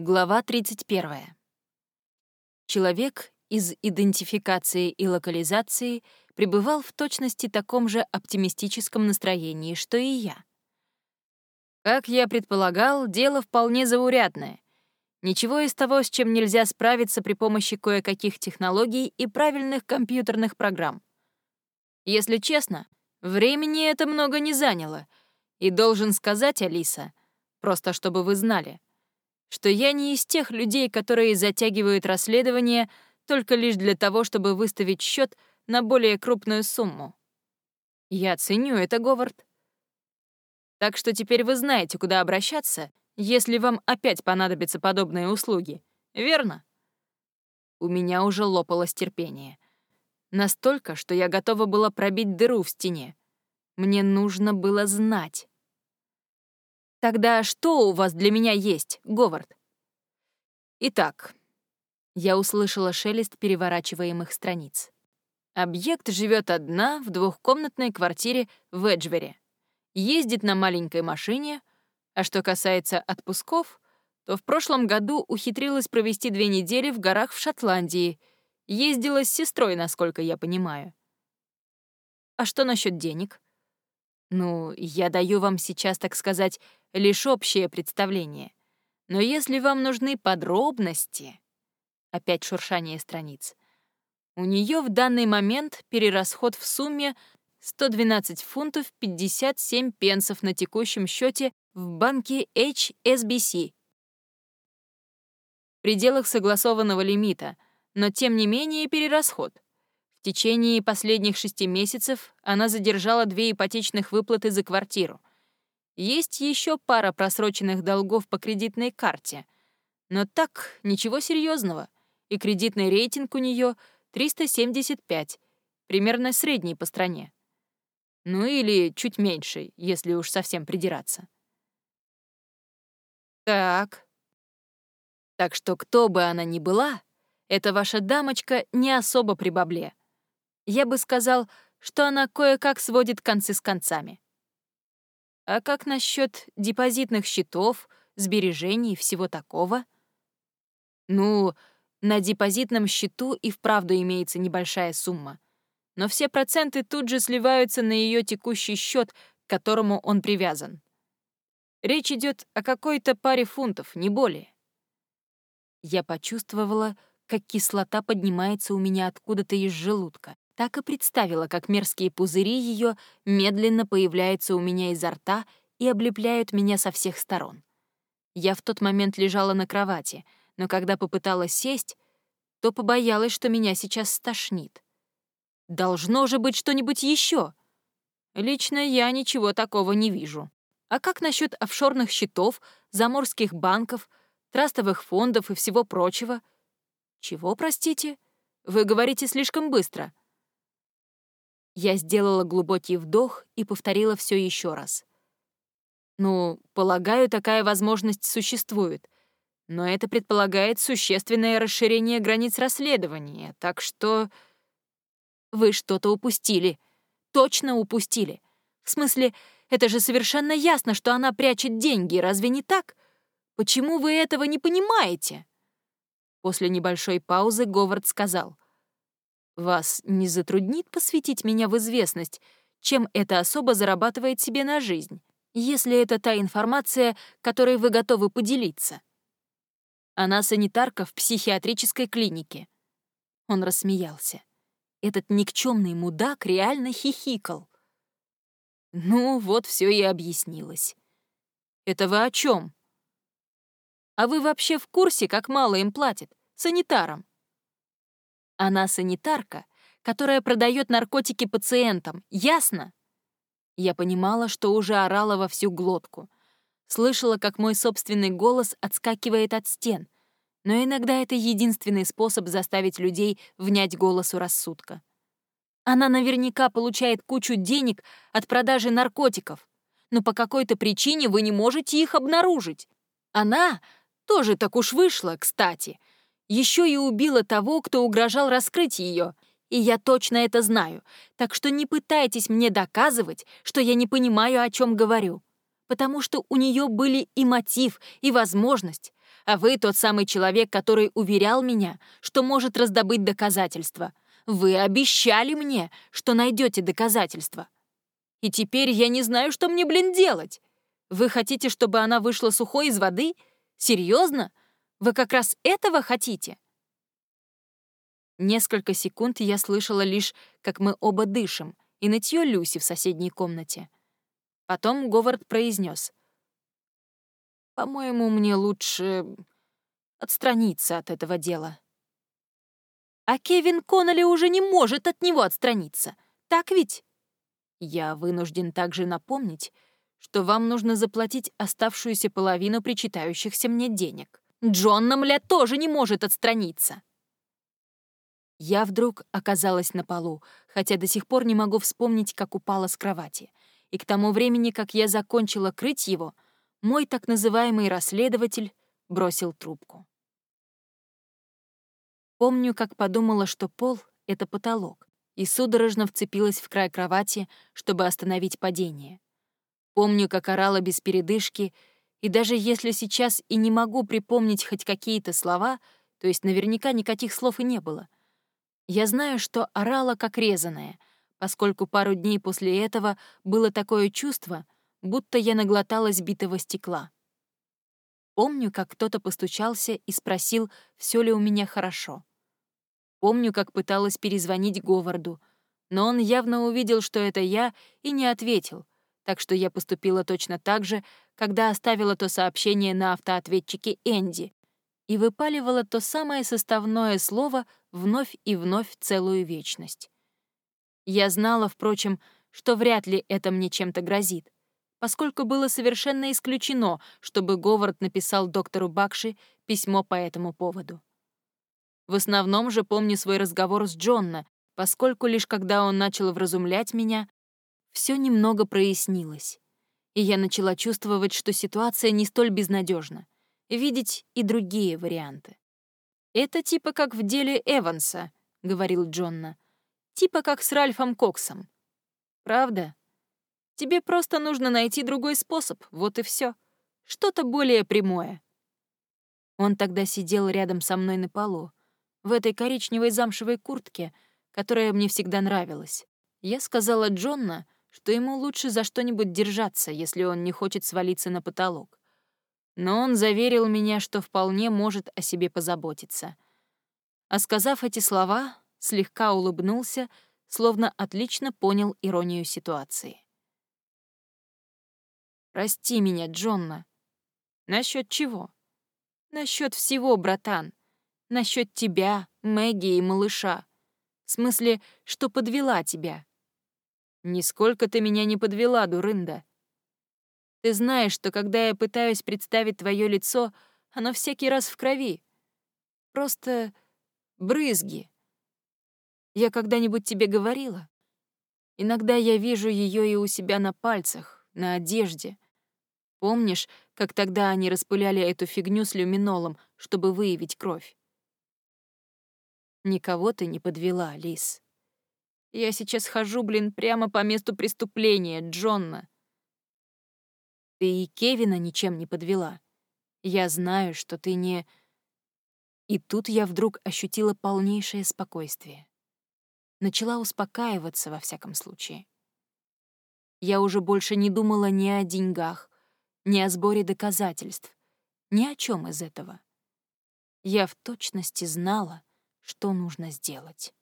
Глава 31. Человек из идентификации и локализации пребывал в точности таком же оптимистическом настроении, что и я. Как я предполагал, дело вполне заурядное. Ничего из того, с чем нельзя справиться при помощи кое-каких технологий и правильных компьютерных программ. Если честно, времени это много не заняло, и должен сказать, Алиса, просто чтобы вы знали — что я не из тех людей, которые затягивают расследование только лишь для того, чтобы выставить счет на более крупную сумму. Я ценю это, Говард. Так что теперь вы знаете, куда обращаться, если вам опять понадобятся подобные услуги, верно? У меня уже лопалось терпение. Настолько, что я готова была пробить дыру в стене. Мне нужно было знать. Тогда что у вас для меня есть, Говард? Итак, я услышала шелест переворачиваемых страниц. Объект живет одна в двухкомнатной квартире в Эджвере. Ездит на маленькой машине, а что касается отпусков, то в прошлом году ухитрилась провести две недели в горах в Шотландии. Ездила с сестрой, насколько я понимаю. А что насчет денег? Ну, я даю вам сейчас, так сказать, лишь общее представление. Но если вам нужны подробности... Опять шуршание страниц. У нее в данный момент перерасход в сумме 112 фунтов 57 пенсов на текущем счете в банке HSBC. В пределах согласованного лимита, но тем не менее перерасход — в течение последних шести месяцев она задержала две ипотечных выплаты за квартиру. Есть еще пара просроченных долгов по кредитной карте. Но так, ничего серьезного. И кредитный рейтинг у нее 375, примерно средний по стране. Ну или чуть меньше, если уж совсем придираться. Так. Так что кто бы она ни была, эта ваша дамочка не особо при бабле. Я бы сказал, что она кое-как сводит концы с концами. А как насчет депозитных счетов, сбережений и всего такого? Ну, на депозитном счету и вправду имеется небольшая сумма. Но все проценты тут же сливаются на ее текущий счет, к которому он привязан. Речь идет о какой-то паре фунтов, не более. Я почувствовала, как кислота поднимается у меня откуда-то из желудка так и представила, как мерзкие пузыри ее медленно появляются у меня изо рта и облепляют меня со всех сторон. Я в тот момент лежала на кровати, но когда попыталась сесть, то побоялась, что меня сейчас стошнит. Должно же быть что-нибудь еще. Лично я ничего такого не вижу. А как насчет офшорных счетов, заморских банков, трастовых фондов и всего прочего? Чего, простите? Вы говорите слишком быстро. Я сделала глубокий вдох и повторила все еще раз. Ну, полагаю, такая возможность существует. Но это предполагает существенное расширение границ расследования, так что... Вы что-то упустили. Точно упустили. В смысле, это же совершенно ясно, что она прячет деньги, разве не так? Почему вы этого не понимаете? После небольшой паузы Говард сказал — вас не затруднит посвятить меня в известность, чем эта особа зарабатывает себе на жизнь, если это та информация, которой вы готовы поделиться? Она санитарка в психиатрической клинике. Он рассмеялся. Этот никчемный мудак реально хихикал. Ну, вот все и объяснилось. Это вы о чем? А вы вообще в курсе, как мало им платят? Санитарам. Она санитарка, которая продает наркотики пациентам, ясно? Я понимала, что уже орала во всю глотку. Слышала, как мой собственный голос отскакивает от стен, но иногда это единственный способ заставить людей внять голосу рассудка. Она наверняка получает кучу денег от продажи наркотиков, но по какой-то причине вы не можете их обнаружить. Она тоже так уж вышла, кстати, еще и убила того, кто угрожал раскрыть ее. И я точно это знаю, так что не пытайтесь мне доказывать, что я не понимаю, о чем говорю. Потому что у нее были и мотив, и возможность, А вы тот самый человек, который уверял меня, что может раздобыть доказательства. Вы обещали мне, что найдете доказательства. И теперь я не знаю, что мне, блин, делать. Вы хотите, чтобы она вышла сухой из воды? Серьезно? Вы как раз этого хотите?» Несколько секунд я слышала лишь, как мы оба дышим, и нытье Люси в соседней комнате. Потом Говард произнес: «По-моему, мне лучше отстраниться от этого дела». «А Кевин Конноли уже не может от него отстраниться, так ведь?» «Я вынужден также напомнить, что вам нужно заплатить оставшуюся половину причитающихся мне денег. Джон Намля тоже не может отстраниться». Я вдруг оказалась на полу, хотя до сих пор не могу вспомнить, как упала с кровати. И к тому времени, как я закончила крыть его, мой так называемый расследователь бросил трубку. Помню, как подумала, что пол — это потолок, и судорожно вцепилась в край кровати, чтобы остановить падение. Помню, как орала без передышки, и даже если сейчас и не могу припомнить хоть какие-то слова, то есть наверняка никаких слов и не было — я знаю, что орала как резаная, поскольку пару дней после этого было такое чувство, будто я наглоталась битого стекла. Помню, как кто-то постучался и спросил, все ли у меня хорошо. Помню, как пыталась перезвонить Говарду, но он явно увидел, что это я, и не ответил, так что я поступила точно так же, когда оставила то сообщение на автоответчике Энди и выпаливала то самое составное слово, вновь и вновь целую вечность. Я знала, впрочем, что вряд ли это мне чем-то грозит, поскольку было совершенно исключено, чтобы Говард написал доктору Бакши письмо по этому поводу. В основном же помню свой разговор с Джонна, поскольку лишь когда он начал вразумлять меня, все немного прояснилось, и я начала чувствовать, что ситуация не столь безнадежна, видеть и другие варианты. «Это типа как в деле Эванса», — говорил Джонна. «Типа как с Ральфом Коксом». «Правда? Тебе просто нужно найти другой способ, вот и все. Что-то более прямое». Он тогда сидел рядом со мной на полу, в этой коричневой замшевой куртке, которая мне всегда нравилась. Я сказала Джонна, что ему лучше за что-нибудь держаться, если он не хочет свалиться на потолок но он заверил меня, что вполне может о себе позаботиться. А сказав эти слова, слегка улыбнулся, словно отлично понял иронию ситуации. «Прости меня, Джонна. Насчет чего?» «Насчет всего, братан. Насчет тебя, Мэгги и малыша. В смысле, что подвела тебя». «Нисколько ты меня не подвела, дурында. Ты знаешь, что когда я пытаюсь представить твое лицо, оно всякий раз в крови. Просто брызги. Я когда-нибудь тебе говорила? Иногда я вижу ее и у себя на пальцах, на одежде. Помнишь, как тогда они распыляли эту фигню с люминолом, чтобы выявить кровь? Никого ты не подвела, Лис. Я сейчас хожу, блин, прямо по месту преступления, Джонна. Ты и Кевина ничем не подвела. Я знаю, что ты не...» И тут я вдруг ощутила полнейшее спокойствие. Начала успокаиваться во всяком случае. Я уже больше не думала ни о деньгах, ни о сборе доказательств, ни о чем из этого. Я в точности знала, что нужно сделать.